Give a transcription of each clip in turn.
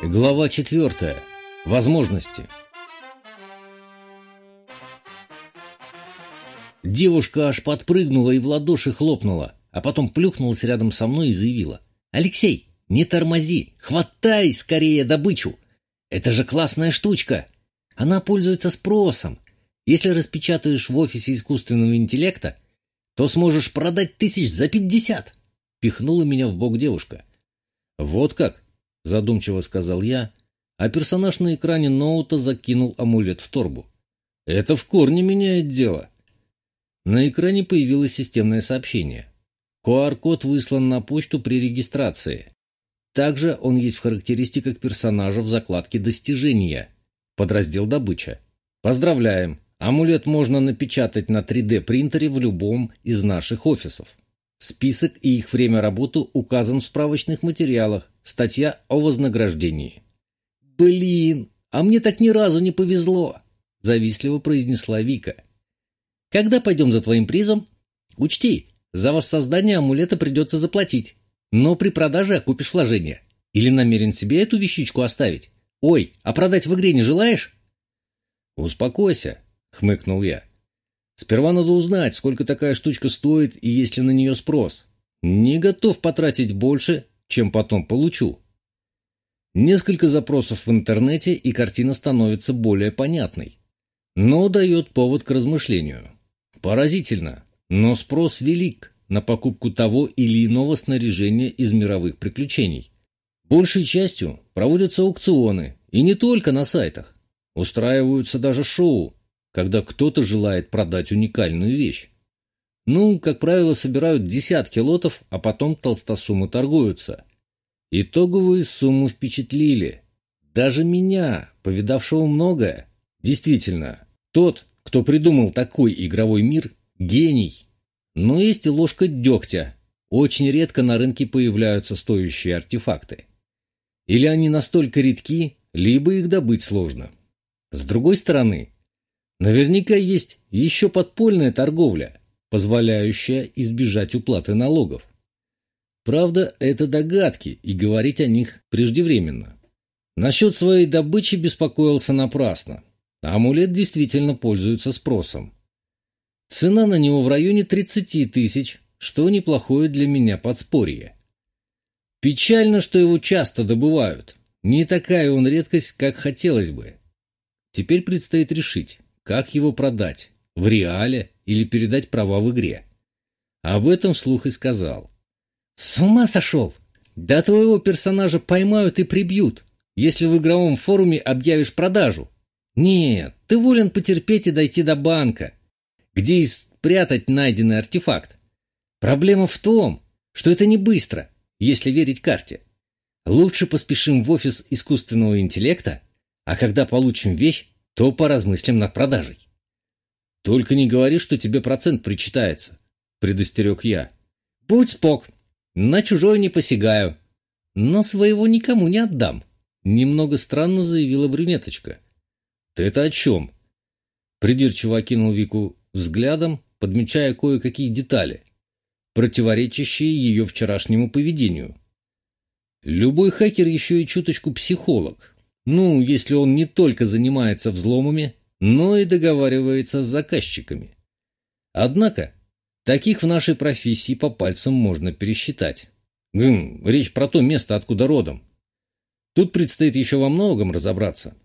Глава четвертая. Возможности. Девушка аж подпрыгнула и в ладоши хлопнула, а потом плюхнулась рядом со мной и заявила. «Алексей, не тормози, хватай скорее добычу! Это же классная штучка! Она пользуется спросом. Если распечатаешь в офисе искусственного интеллекта, то сможешь продать тысяч за пятьдесят!» Пихнула меня в бок девушка. «Вот как?» Задумчиво сказал я, а персонаж на экране ноута закинул амулет в торбу. Это в корне меняет дело. На экране появилось системное сообщение. QR-код выслан на почту при регистрации. Также он есть в характеристиках персонажа в закладке «Достижения», подраздел «Добыча». Поздравляем! Амулет можно напечатать на 3D-принтере в любом из наших офисов. Список и их время работы указан в справочных материалах, статья о вознаграждении. «Блин, а мне так ни разу не повезло!» – завистливо произнесла Вика. «Когда пойдем за твоим призом? Учти, за воссоздание амулета придется заплатить, но при продаже окупишь вложение. Или намерен себе эту вещичку оставить? Ой, а продать в игре не желаешь?» «Успокойся», — хмыкнул я. Сперва надо узнать, сколько такая штучка стоит и есть ли на нее спрос. Не готов потратить больше, чем потом получу. Несколько запросов в интернете, и картина становится более понятной. Но дает повод к размышлению. Поразительно, но спрос велик на покупку того или иного снаряжения из мировых приключений. Большей частью проводятся аукционы, и не только на сайтах. Устраиваются даже шоу, когда кто-то желает продать уникальную вещь. Ну, как правило, собирают десятки лотов, а потом толстосумы торгуются. Итоговую сумму впечатлили. Даже меня, повидавшего многое. Действительно, тот, кто придумал такой игровой мир, гений. Но есть и ложка дегтя. Очень редко на рынке появляются стоящие артефакты. Или они настолько редки, либо их добыть сложно. С другой стороны, Наверняка есть еще подпольная торговля, позволяющая избежать уплаты налогов. Правда, это догадки, и говорить о них преждевременно. Насчет своей добычи беспокоился напрасно. Амулет действительно пользуется спросом. Цена на него в районе 30 тысяч, что неплохое для меня подспорье. Печально, что его часто добывают. Не такая он редкость, как хотелось бы. Теперь предстоит решить, как его продать? В реале или передать права в игре? Об этом вслух и сказал. «С ума сошел! Да твоего персонажа поймают и прибьют, если в игровом форуме объявишь продажу. Нет, ты волен потерпеть и дойти до банка, где и спрятать найденный артефакт. Проблема в том, что это не быстро, если верить карте. Лучше поспешим в офис искусственного интеллекта, а когда получим вещь, то поразмыслим над продажей. «Только не говори, что тебе процент причитается», — предостерег я. «Будь спок, на чужое не посягаю, но своего никому не отдам», — немного странно заявила брюнеточка. «Ты это о чем?» Придирчиво окинул Вику взглядом, подмечая кое-какие детали, противоречащие ее вчерашнему поведению. Любой хакер еще и чуточку психолог, ну, если он не только занимается взломами, но и договаривается с заказчиками. Однако, таких в нашей профессии по пальцам можно пересчитать. Гм, речь про то место, откуда родом. Тут предстоит еще во многом разобраться.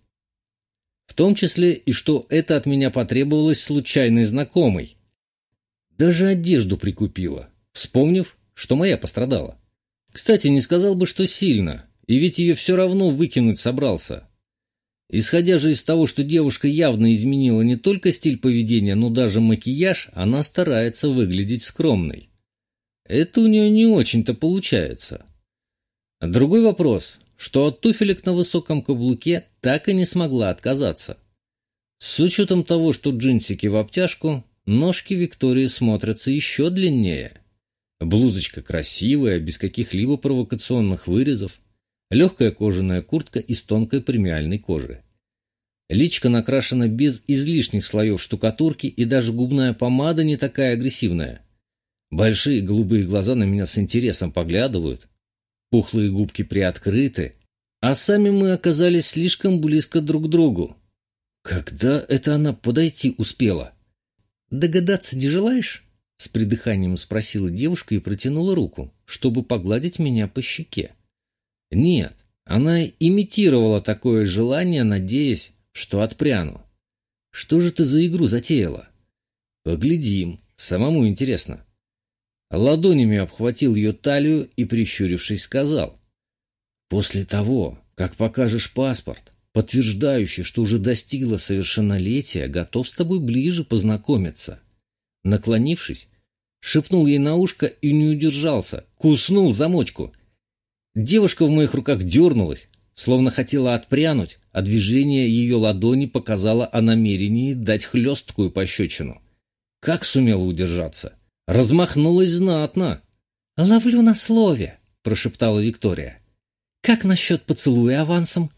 В том числе и что это от меня потребовалось случайной знакомой. Даже одежду прикупила, вспомнив, что моя пострадала. Кстати, не сказал бы, что сильно, и ведь ее все равно выкинуть собрался. Исходя же из того, что девушка явно изменила не только стиль поведения, но даже макияж, она старается выглядеть скромной. Это у нее не очень-то получается. Другой вопрос, что от туфелек на высоком каблуке так и не смогла отказаться. С учетом того, что джинсики в обтяжку, ножки Виктории смотрятся еще длиннее. Блузочка красивая, без каких-либо провокационных вырезов легкая кожаная куртка из тонкой премиальной кожи. Личка накрашена без излишних слоев штукатурки, и даже губная помада не такая агрессивная. Большие голубые глаза на меня с интересом поглядывают, пухлые губки приоткрыты, а сами мы оказались слишком близко друг к другу. Когда это она подойти успела? Догадаться не желаешь? С придыханием спросила девушка и протянула руку, чтобы погладить меня по щеке. Нет, она имитировала такое желание, надеясь, что отпряну. Что же ты за игру затеяла? Поглядим, самому интересно. Ладонями обхватил ее талию и, прищурившись, сказал. После того, как покажешь паспорт, подтверждающий, что уже достигла совершеннолетия, готов с тобой ближе познакомиться. Наклонившись, шепнул ей на ушко и не удержался, куснул замочку. Девушка в моих руках дернулась, словно хотела отпрянуть, а движение ее ладони показало о намерении дать хлесткую пощечину. Как сумела удержаться? Размахнулась знатно. «Ловлю на слове», — прошептала Виктория. «Как насчет поцелуя авансом?»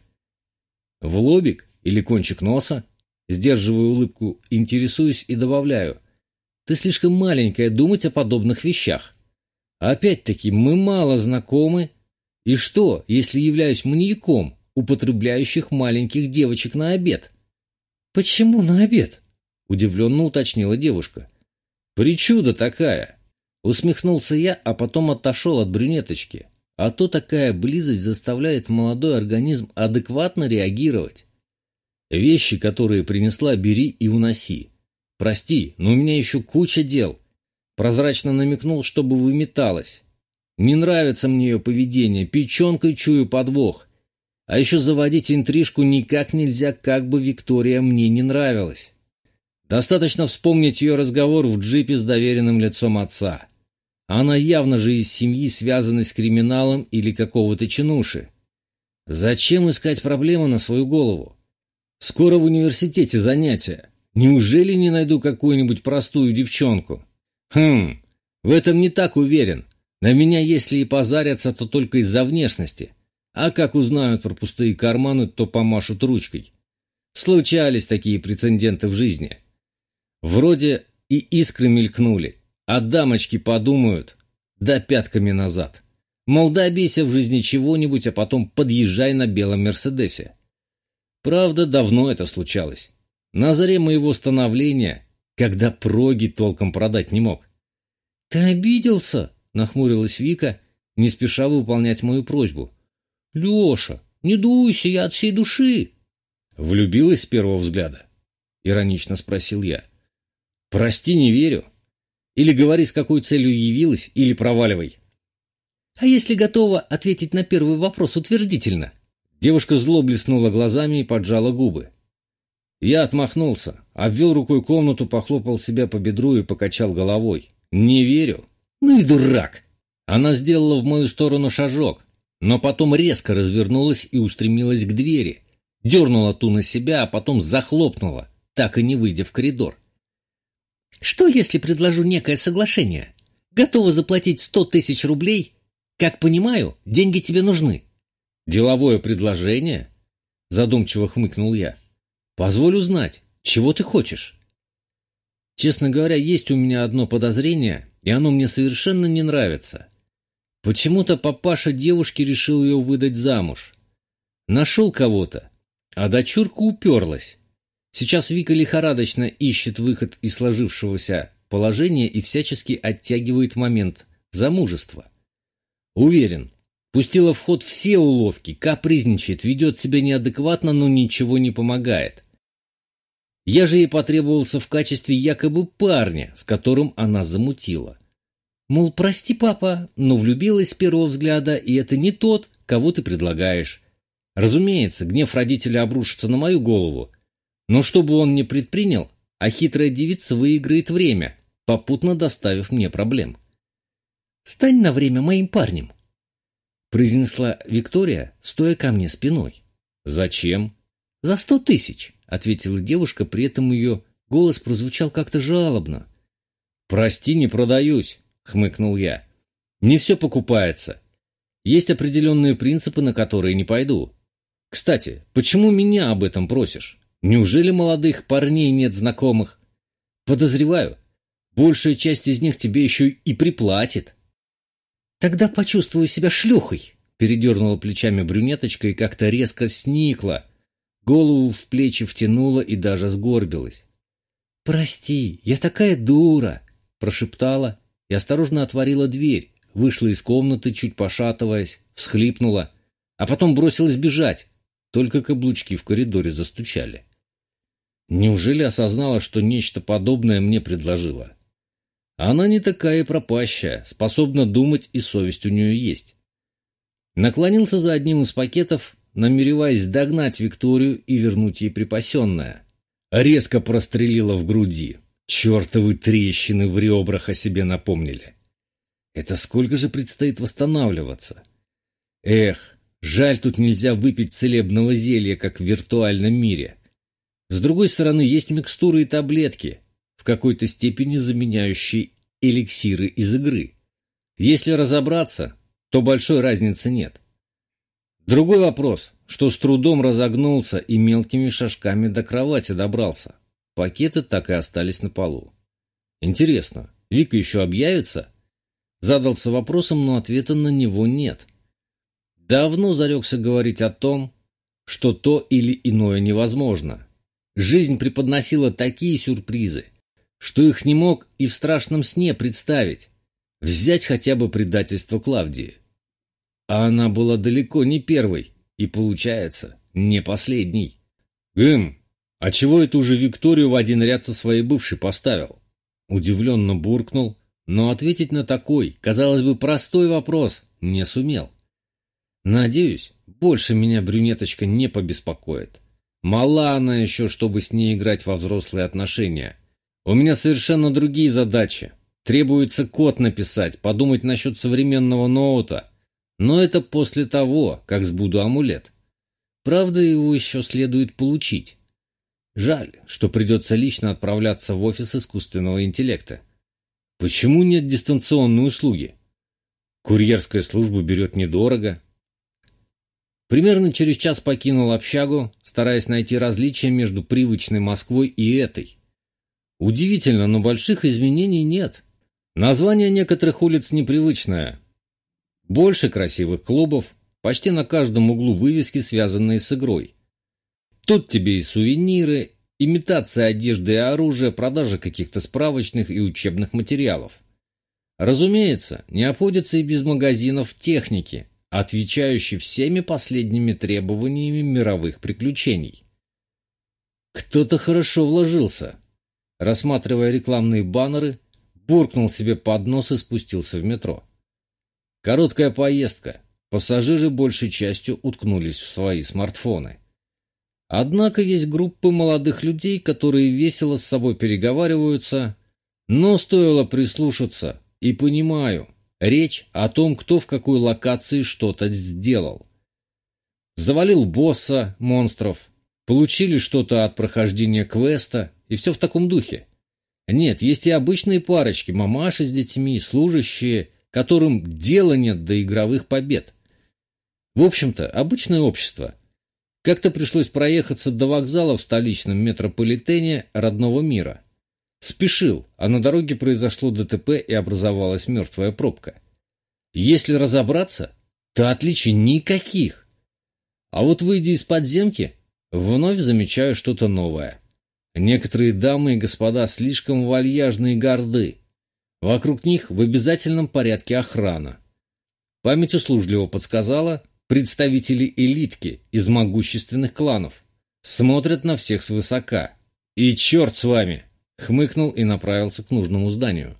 «В лобик или кончик носа?» Сдерживаю улыбку, интересуюсь и добавляю. «Ты слишком маленькая думать о подобных вещах. Опять-таки, мы мало знакомы. И что, если являюсь маньяком, употребляющих маленьких девочек на обед?» «Почему на обед?» — удивленно уточнила девушка. «Причуда такая!» Усмехнулся я, а потом отошел от брюнеточки. А то такая близость заставляет молодой организм адекватно реагировать. Вещи, которые принесла, бери и уноси. Прости, но у меня еще куча дел. Прозрачно намекнул, чтобы выметалась. Не нравится мне ее поведение, печенкой чую подвох. А еще заводить интрижку никак нельзя, как бы Виктория мне не нравилась. Достаточно вспомнить ее разговор в джипе с доверенным лицом отца. Она явно же из семьи, связанной с криминалом или какого-то чинуши. Зачем искать проблемы на свою голову? Скоро в университете занятия. Неужели не найду какую-нибудь простую девчонку? Хм, в этом не так уверен. На меня, если и позарятся, то только из-за внешности. А как узнают про пустые карманы, то помашут ручкой. Случались такие прецеденты в жизни. Вроде и искры мелькнули, а дамочки подумают, да пятками назад. Мол, добейся в жизни чего-нибудь, а потом подъезжай на белом Мерседесе. Правда, давно это случалось. На заре моего становления, когда проги толком продать не мог. «Ты обиделся?» — нахмурилась Вика, не спеша выполнять мою просьбу. «Леша, не дуйся, я от всей души!» «Влюбилась с первого взгляда?» — иронично спросил я. «Прости, не верю. Или говори, с какой целью явилась, или проваливай». «А если готова ответить на первый вопрос утвердительно?» Девушка зло блеснула глазами и поджала губы. Я отмахнулся, обвел рукой комнату, похлопал себя по бедру и покачал головой. «Не верю». «Ну и дурак!» Она сделала в мою сторону шажок, но потом резко развернулась и устремилась к двери. Дернула ту на себя, а потом захлопнула, так и не выйдя в коридор. Что, если предложу некое соглашение? Готова заплатить сто тысяч рублей? Как понимаю, деньги тебе нужны. Деловое предложение? Задумчиво хмыкнул я. Позволь узнать, чего ты хочешь? Честно говоря, есть у меня одно подозрение, и оно мне совершенно не нравится. Почему-то папаша девушки решил ее выдать замуж. Нашел кого-то, а дочурка уперлась. Сейчас Вика лихорадочно ищет выход из сложившегося положения и всячески оттягивает момент замужества. Уверен, пустила в ход все уловки, капризничает, ведет себя неадекватно, но ничего не помогает. Я же ей потребовался в качестве якобы парня, с которым она замутила. Мол, прости, папа, но влюбилась с первого взгляда, и это не тот, кого ты предлагаешь. Разумеется, гнев родителя обрушится на мою голову, но что бы он ни предпринял, а хитрая девица выиграет время, попутно доставив мне проблем. «Стань на время моим парнем», — произнесла Виктория, стоя ко мне спиной. «Зачем?» «За сто тысяч», — ответила девушка, при этом ее голос прозвучал как-то жалобно. «Прости, не продаюсь», — хмыкнул я. «Не все покупается. Есть определенные принципы, на которые не пойду. Кстати, почему меня об этом просишь? Неужели молодых парней нет знакомых? Подозреваю, большая часть из них тебе еще и приплатит. Тогда почувствую себя шлюхой, передернула плечами брюнеточка и как-то резко сникла, голову в плечи втянула и даже сгорбилась. «Прости, я такая дура!» – прошептала и осторожно отворила дверь, вышла из комнаты, чуть пошатываясь, всхлипнула, а потом бросилась бежать, только каблучки в коридоре застучали. Неужели осознала, что нечто подобное мне предложила? Она не такая пропащая, способна думать, и совесть у нее есть. Наклонился за одним из пакетов, намереваясь догнать Викторию и вернуть ей припасенное. Резко прострелила в груди. Чертовы трещины в ребрах о себе напомнили. Это сколько же предстоит восстанавливаться? Эх, жаль, тут нельзя выпить целебного зелья, как в виртуальном мире. С другой стороны, есть микстуры и таблетки, в какой-то степени заменяющие эликсиры из игры. Если разобраться, то большой разницы нет. Другой вопрос, что с трудом разогнулся и мелкими шажками до кровати добрался. Пакеты так и остались на полу. Интересно, Вика еще объявится? Задался вопросом, но ответа на него нет. Давно зарекся говорить о том, что то или иное невозможно. Жизнь преподносила такие сюрпризы, что их не мог и в страшном сне представить. Взять хотя бы предательство Клавдии. А она была далеко не первой и, получается, не последней. «Эм, а чего это уже Викторию в один ряд со своей бывшей поставил?» Удивленно буркнул, но ответить на такой, казалось бы, простой вопрос не сумел. «Надеюсь, больше меня брюнеточка не побеспокоит. Мала она еще, чтобы с ней играть во взрослые отношения. У меня совершенно другие задачи. Требуется код написать, подумать насчет современного ноута. Но это после того, как сбуду амулет. Правда, его еще следует получить. Жаль, что придется лично отправляться в офис искусственного интеллекта. Почему нет дистанционной услуги? Курьерская служба берет недорого. Примерно через час покинул общагу, стараясь найти различия между привычной Москвой и этой. Удивительно, но больших изменений нет. Название некоторых улиц непривычное. Больше красивых клубов, почти на каждом углу вывески, связанные с игрой. Тут тебе и сувениры, имитация одежды и оружия, продажа каких-то справочных и учебных материалов. Разумеется, не обходится и без магазинов техники, отвечающей всеми последними требованиями мировых приключений. Кто-то хорошо вложился. Рассматривая рекламные баннеры, буркнул себе под нос и спустился в метро. Короткая поездка. Пассажиры большей частью уткнулись в свои смартфоны. Однако есть группы молодых людей, которые весело с собой переговариваются, но стоило прислушаться, и понимаю, речь о том, кто в какой локации что-то сделал. Завалил босса, монстров, получили что-то от прохождения квеста, и все в таком духе. Нет, есть и обычные парочки, мамаши с детьми, служащие, которым дела нет до игровых побед. В общем-то, обычное общество. Как-то пришлось проехаться до вокзала в столичном метрополитене родного мира. Спешил, а на дороге произошло ДТП и образовалась мертвая пробка. Если разобраться, то отличий никаких. А вот выйдя из подземки, вновь замечаю что-то новое – Некоторые дамы и господа слишком вальяжны и горды. Вокруг них в обязательном порядке охрана. Память услужливо подсказала, представители элитки из могущественных кланов. Смотрят на всех свысока. «И черт с вами!» — хмыкнул и направился к нужному зданию.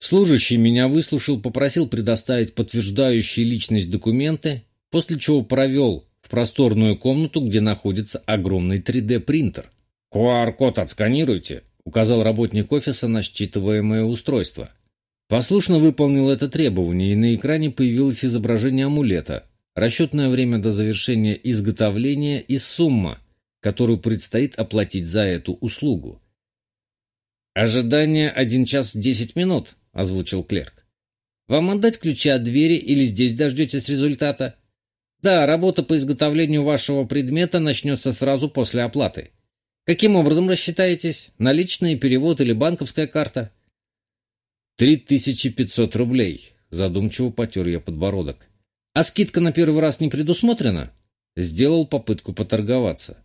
Служащий меня выслушал, попросил предоставить подтверждающие личность документы, после чего провел в просторную комнату, где находится огромный 3D-принтер. «QR-код отсканируйте», — указал работник офиса на считываемое устройство. Послушно выполнил это требование, и на экране появилось изображение амулета, расчетное время до завершения изготовления и сумма, которую предстоит оплатить за эту услугу. «Ожидание один час десять минут», — озвучил клерк. «Вам отдать ключи от двери или здесь дождетесь результата?» «Да, работа по изготовлению вашего предмета начнется сразу после оплаты». Каким образом рассчитаетесь? Наличный, перевод или банковская карта? Три тысячи пятьсот рублей. Задумчиво потер я подбородок. А скидка на первый раз не предусмотрена? Сделал попытку поторговаться.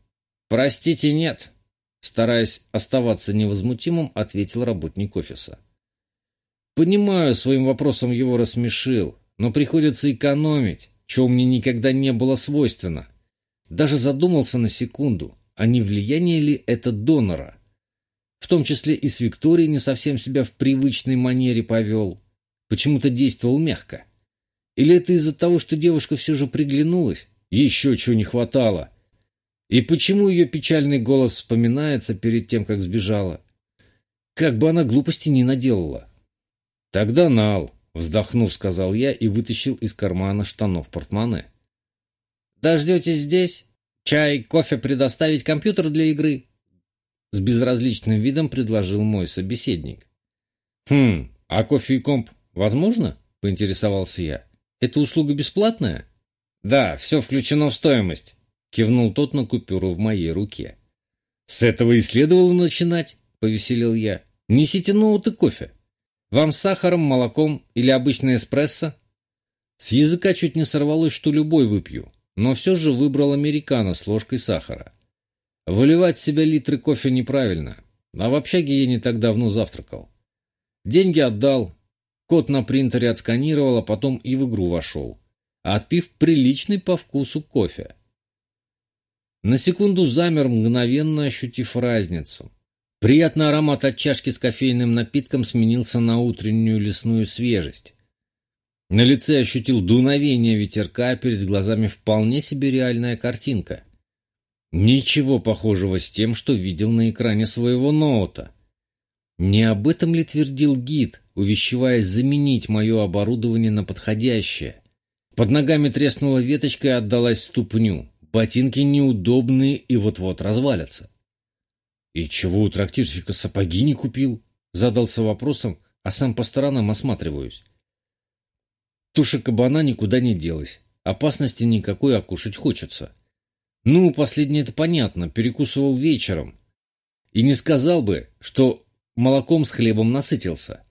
Простите, нет. Стараясь оставаться невозмутимым, ответил работник офиса. Понимаю, своим вопросом его рассмешил, но приходится экономить, чего мне никогда не было свойственно. Даже задумался на секунду, а не влияние ли это донора? В том числе и с Викторией не совсем себя в привычной манере повел. Почему-то действовал мягко. Или это из-за того, что девушка все же приглянулась? Еще чего не хватало. И почему ее печальный голос вспоминается перед тем, как сбежала? Как бы она глупости не наделала. Тогда нал, вздохнув, сказал я и вытащил из кармана штанов портмоне. Дождетесь здесь? Чай, кофе предоставить, компьютер для игры? С безразличным видом предложил мой собеседник. Хм, а кофе и комп возможно? Поинтересовался я. Это услуга бесплатная? Да, все включено в стоимость. Кивнул тот на купюру в моей руке. С этого и следовало начинать, повеселил я. Несите ноут и кофе. Вам с сахаром, молоком или обычный эспрессо? С языка чуть не сорвалось, что любой выпью, но все же выбрал американо с ложкой сахара. Выливать в себя литры кофе неправильно, а в общаге я не так давно завтракал. Деньги отдал, код на принтере отсканировал, а потом и в игру вошел, отпив приличный по вкусу кофе. На секунду замер, мгновенно ощутив разницу. Приятный аромат от чашки с кофейным напитком сменился на утреннюю лесную свежесть. На лице ощутил дуновение ветерка, а перед глазами вполне себе реальная картинка. Ничего похожего с тем, что видел на экране своего ноута. Не об этом ли твердил гид, увещеваясь заменить мое оборудование на подходящее? Под ногами треснула веточка и отдалась в ступню. Ботинки неудобные и вот-вот развалятся. «И чего у трактирщика сапоги не купил?» Задался вопросом, а сам по сторонам осматриваюсь. Туша кабана никуда не делась. Опасности никакой, а кушать хочется. Ну, последнее это понятно, перекусывал вечером. И не сказал бы, что молоком с хлебом насытился.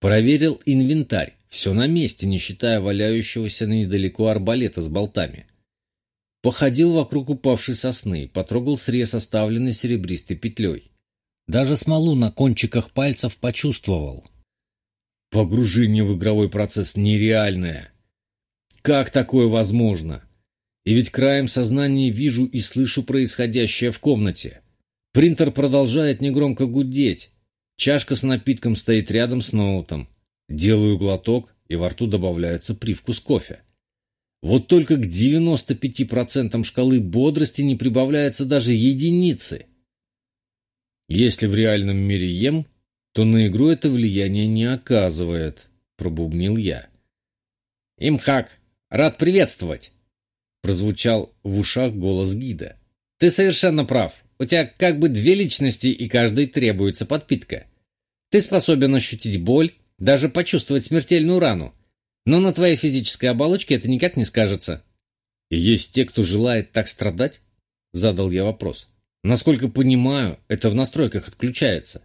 Проверил инвентарь, все на месте, не считая валяющегося недалеко арбалета с болтами. Походил вокруг упавшей сосны, потрогал срез, оставленный серебристой петлей. Даже смолу на кончиках пальцев почувствовал. Погружение в игровой процесс нереальное. Как такое возможно? И ведь краем сознания вижу и слышу происходящее в комнате. Принтер продолжает негромко гудеть. Чашка с напитком стоит рядом с ноутом. Делаю глоток, и во рту добавляется привкус кофе. Вот только к 95% шкалы бодрости не прибавляется даже единицы. Если в реальном мире ем, то на игру это влияние не оказывает, пробубнил я. Имхак, рад приветствовать, прозвучал в ушах голос гида. Ты совершенно прав. У тебя как бы две личности, и каждой требуется подпитка. Ты способен ощутить боль, даже почувствовать смертельную рану, но на твоей физической оболочке это никак не скажется. Есть те, кто желает так страдать? Задал я вопрос. Насколько понимаю, это в настройках отключается.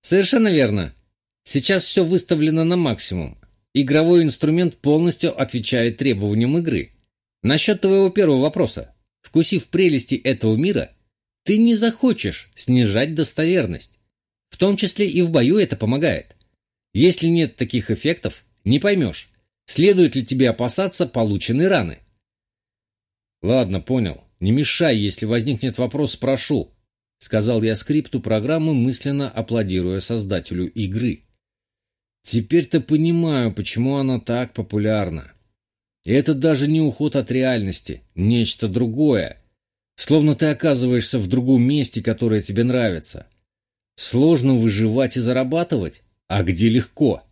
Совершенно верно. Сейчас все выставлено на максимум. Игровой инструмент полностью отвечает требованиям игры. Насчет твоего первого вопроса. Вкусив прелести этого мира, ты не захочешь снижать достоверность. В том числе и в бою это помогает. Если нет таких эффектов, не поймешь, следует ли тебе опасаться полученной раны. Ладно, понял. Не мешай, если возникнет вопрос, спрошу. Сказал я скрипту программы, мысленно аплодируя создателю игры. Теперь-то понимаю, почему она так популярна. Это даже не уход от реальности, нечто другое. Словно ты оказываешься в другом месте, которое тебе нравится. Сложно выживать и зарабатывать, а где легко.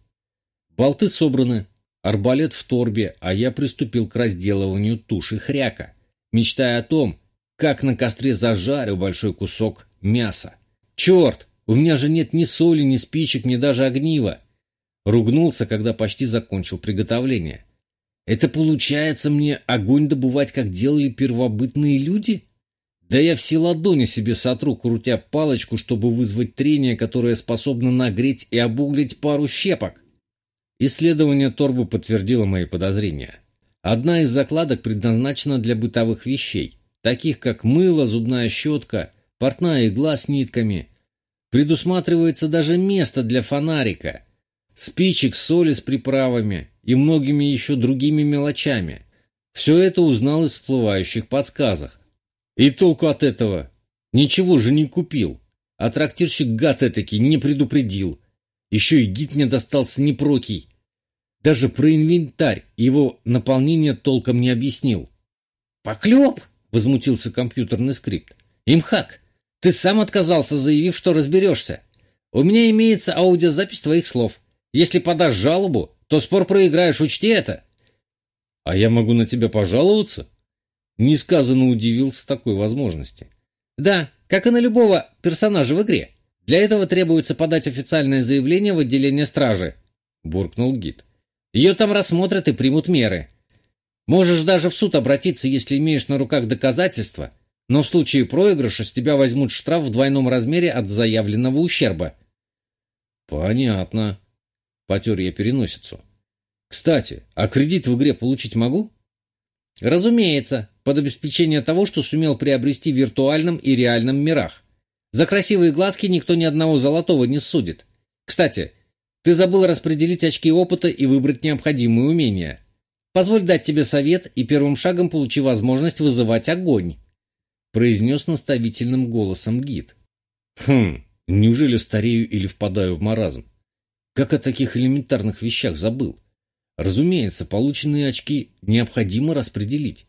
Болты собраны, арбалет в торбе, а я приступил к разделыванию туши хряка, мечтая о том, как на костре зажарю большой кусок мяса. Черт, у меня же нет ни соли, ни спичек, ни даже огнива. Ругнулся, когда почти закончил приготовление. Это получается мне огонь добывать, как делали первобытные люди? Да я все ладони себе сотру, крутя палочку, чтобы вызвать трение, которое способно нагреть и обуглить пару щепок. Исследование торбы подтвердило мои подозрения. Одна из закладок предназначена для бытовых вещей, таких как мыло, зубная щетка, портная игла с нитками. Предусматривается даже место для фонарика, спичек, соли с приправами и многими еще другими мелочами. Все это узнал из всплывающих подсказок. И толку от этого? Ничего же не купил. А трактирщик гад этакий не предупредил. Еще и гид мне достался непрокий. Даже про инвентарь его наполнение толком не объяснил. «Поклеп!» — возмутился компьютерный скрипт. «Имхак, ты сам отказался, заявив, что разберешься. У меня имеется аудиозапись твоих слов. Если подашь жалобу, то спор проиграешь, учти это». «А я могу на тебя пожаловаться?» Несказанно удивился такой возможности. «Да, как и на любого персонажа в игре. Для этого требуется подать официальное заявление в отделение стражи», — буркнул гид. «Ее там рассмотрят и примут меры. Можешь даже в суд обратиться, если имеешь на руках доказательства, но в случае проигрыша с тебя возьмут штраф в двойном размере от заявленного ущерба». «Понятно», — потер я переносицу. «Кстати, а кредит в игре получить могу?» Разумеется, под обеспечение того, что сумел приобрести в виртуальном и реальном мирах. За красивые глазки никто ни одного золотого не судит. Кстати, ты забыл распределить очки опыта и выбрать необходимые умения. Позволь дать тебе совет и первым шагом получи возможность вызывать огонь», произнес наставительным голосом гид. «Хм, неужели старею или впадаю в маразм? Как о таких элементарных вещах забыл? Разумеется, полученные очки необходимо распределить.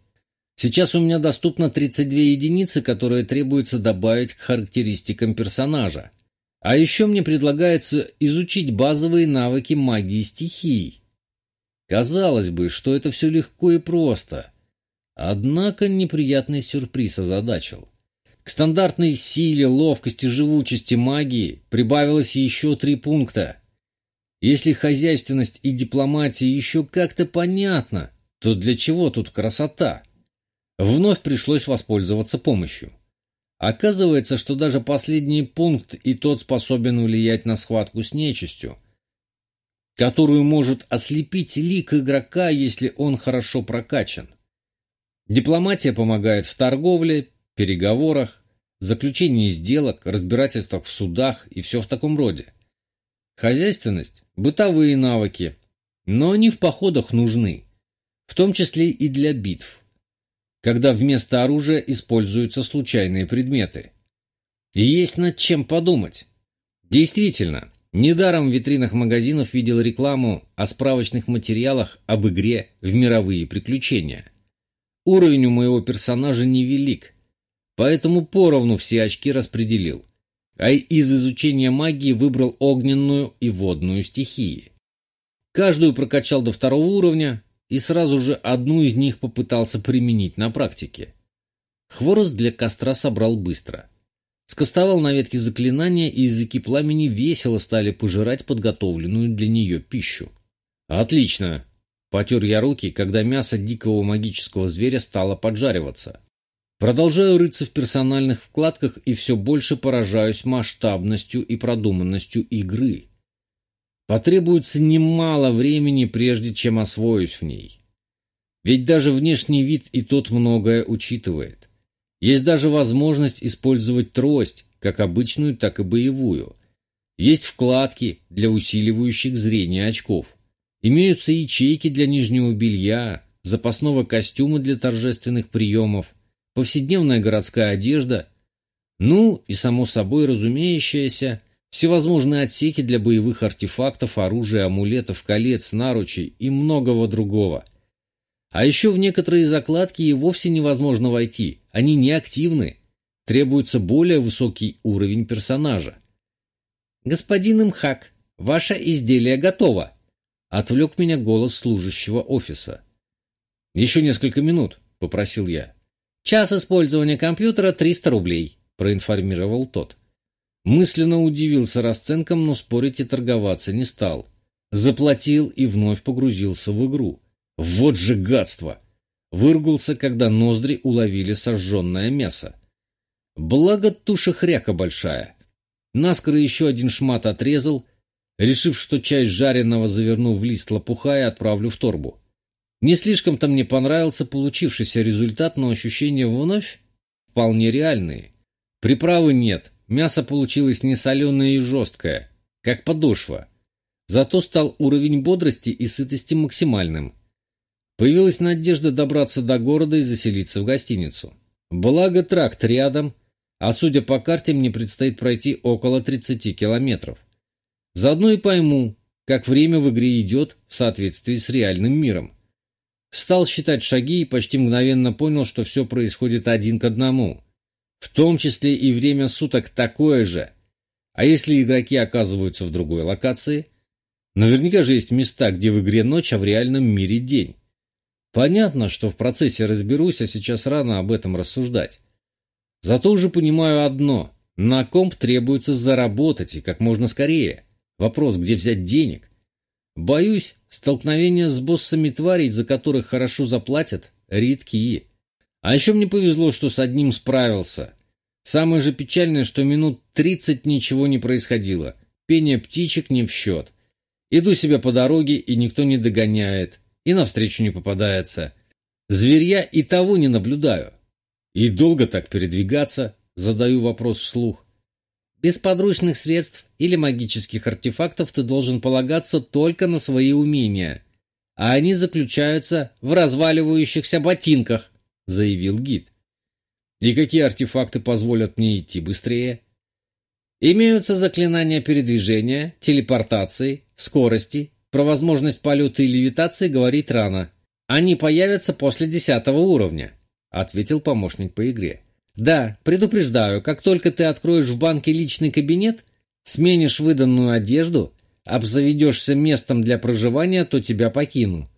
Сейчас у меня доступно 32 единицы, которые требуется добавить к характеристикам персонажа. А еще мне предлагается изучить базовые навыки магии стихий. Казалось бы, что это все легко и просто. Однако неприятный сюрприз озадачил. К стандартной силе, ловкости, живучести магии прибавилось еще три пункта – если хозяйственность и дипломатия еще как-то понятно, то для чего тут красота? Вновь пришлось воспользоваться помощью. Оказывается, что даже последний пункт и тот способен влиять на схватку с нечистью, которую может ослепить лик игрока, если он хорошо прокачан. Дипломатия помогает в торговле, переговорах, заключении сделок, разбирательствах в судах и все в таком роде. Хозяйственность – бытовые навыки, но они в походах нужны, в том числе и для битв, когда вместо оружия используются случайные предметы. И есть над чем подумать. Действительно, недаром в витринах магазинов видел рекламу о справочных материалах об игре в мировые приключения. Уровень у моего персонажа невелик, поэтому поровну все очки распределил – а из изучения магии выбрал огненную и водную стихии. Каждую прокачал до второго уровня и сразу же одну из них попытался применить на практике. Хворост для костра собрал быстро. Скостовал на ветке заклинания, и языки пламени весело стали пожирать подготовленную для нее пищу. «Отлично!» — потер я руки, когда мясо дикого магического зверя стало поджариваться. Продолжаю рыться в персональных вкладках и все больше поражаюсь масштабностью и продуманностью игры. Потребуется немало времени, прежде чем освоюсь в ней. Ведь даже внешний вид и тот многое учитывает. Есть даже возможность использовать трость, как обычную, так и боевую. Есть вкладки для усиливающих зрение очков. Имеются ячейки для нижнего белья, запасного костюма для торжественных приемов – повседневная городская одежда, ну и, само собой разумеющееся, всевозможные отсеки для боевых артефактов, оружия, амулетов, колец, наручей и многого другого. А еще в некоторые закладки и вовсе невозможно войти, они неактивны, требуется более высокий уровень персонажа. «Господин Имхак, ваше изделие готово!» — отвлек меня голос служащего офиса. «Еще несколько минут», — попросил я. «Час использования компьютера — 300 рублей», — проинформировал тот. Мысленно удивился расценкам, но спорить и торговаться не стал. Заплатил и вновь погрузился в игру. Вот же гадство! Выргулся, когда ноздри уловили сожженное мясо. Благо туша хряка большая. Наскоро еще один шмат отрезал, решив, что часть жареного заверну в лист лопуха и отправлю в торбу. Не слишком-то мне понравился получившийся результат, но ощущения вновь вполне реальные. Приправы нет, мясо получилось не соленое и жесткое, как подошва. Зато стал уровень бодрости и сытости максимальным. Появилась надежда добраться до города и заселиться в гостиницу. Благо тракт рядом, а судя по карте мне предстоит пройти около 30 километров. Заодно и пойму, как время в игре идет в соответствии с реальным миром. Стал считать шаги и почти мгновенно понял, что все происходит один к одному. В том числе и время суток такое же. А если игроки оказываются в другой локации? Наверняка же есть места, где в игре ночь, а в реальном мире день. Понятно, что в процессе разберусь, а сейчас рано об этом рассуждать. Зато уже понимаю одно. На комп требуется заработать и как можно скорее. Вопрос, где взять денег? Боюсь, столкновения с боссами тварей, за которых хорошо заплатят, редкие. А еще мне повезло, что с одним справился. Самое же печальное, что минут тридцать ничего не происходило. Пение птичек не в счет. Иду себе по дороге, и никто не догоняет и навстречу не попадается. Зверья и того не наблюдаю. И долго так передвигаться, задаю вопрос вслух. Без подручных средств или магических артефактов ты должен полагаться только на свои умения, а они заключаются в разваливающихся ботинках, заявил гид. И какие артефакты позволят мне идти быстрее? Имеются заклинания передвижения, телепортации, скорости про возможность полета и левитации говорить рано. Они появятся после десятого уровня, ответил помощник по игре. Да, предупреждаю, как только ты откроешь в банке личный кабинет, сменишь выданную одежду, обзаведешься местом для проживания, то тебя покину.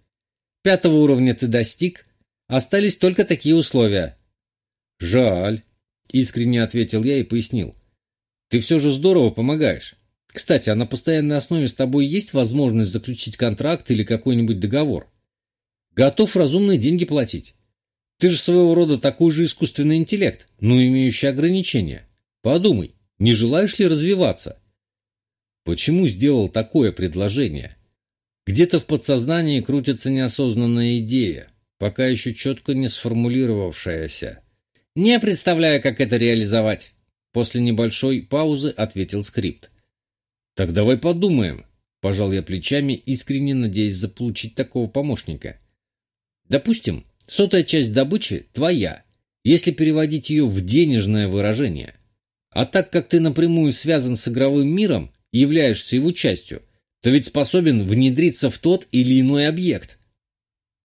Пятого уровня ты достиг, остались только такие условия. Жаль, искренне ответил я и пояснил. Ты все же здорово помогаешь. Кстати, а на постоянной основе с тобой есть возможность заключить контракт или какой-нибудь договор? Готов разумные деньги платить. Ты же своего рода такой же искусственный интеллект, но имеющий ограничения. Подумай, не желаешь ли развиваться? Почему сделал такое предложение? Где-то в подсознании крутится неосознанная идея, пока еще четко не сформулировавшаяся. Не представляю, как это реализовать. После небольшой паузы ответил скрипт. «Так давай подумаем», – пожал я плечами, искренне надеясь заполучить такого помощника. «Допустим, сотая часть добычи твоя, если переводить ее в денежное выражение. А так как ты напрямую связан с игровым миром и являешься его частью, то ведь способен внедриться в тот или иной объект.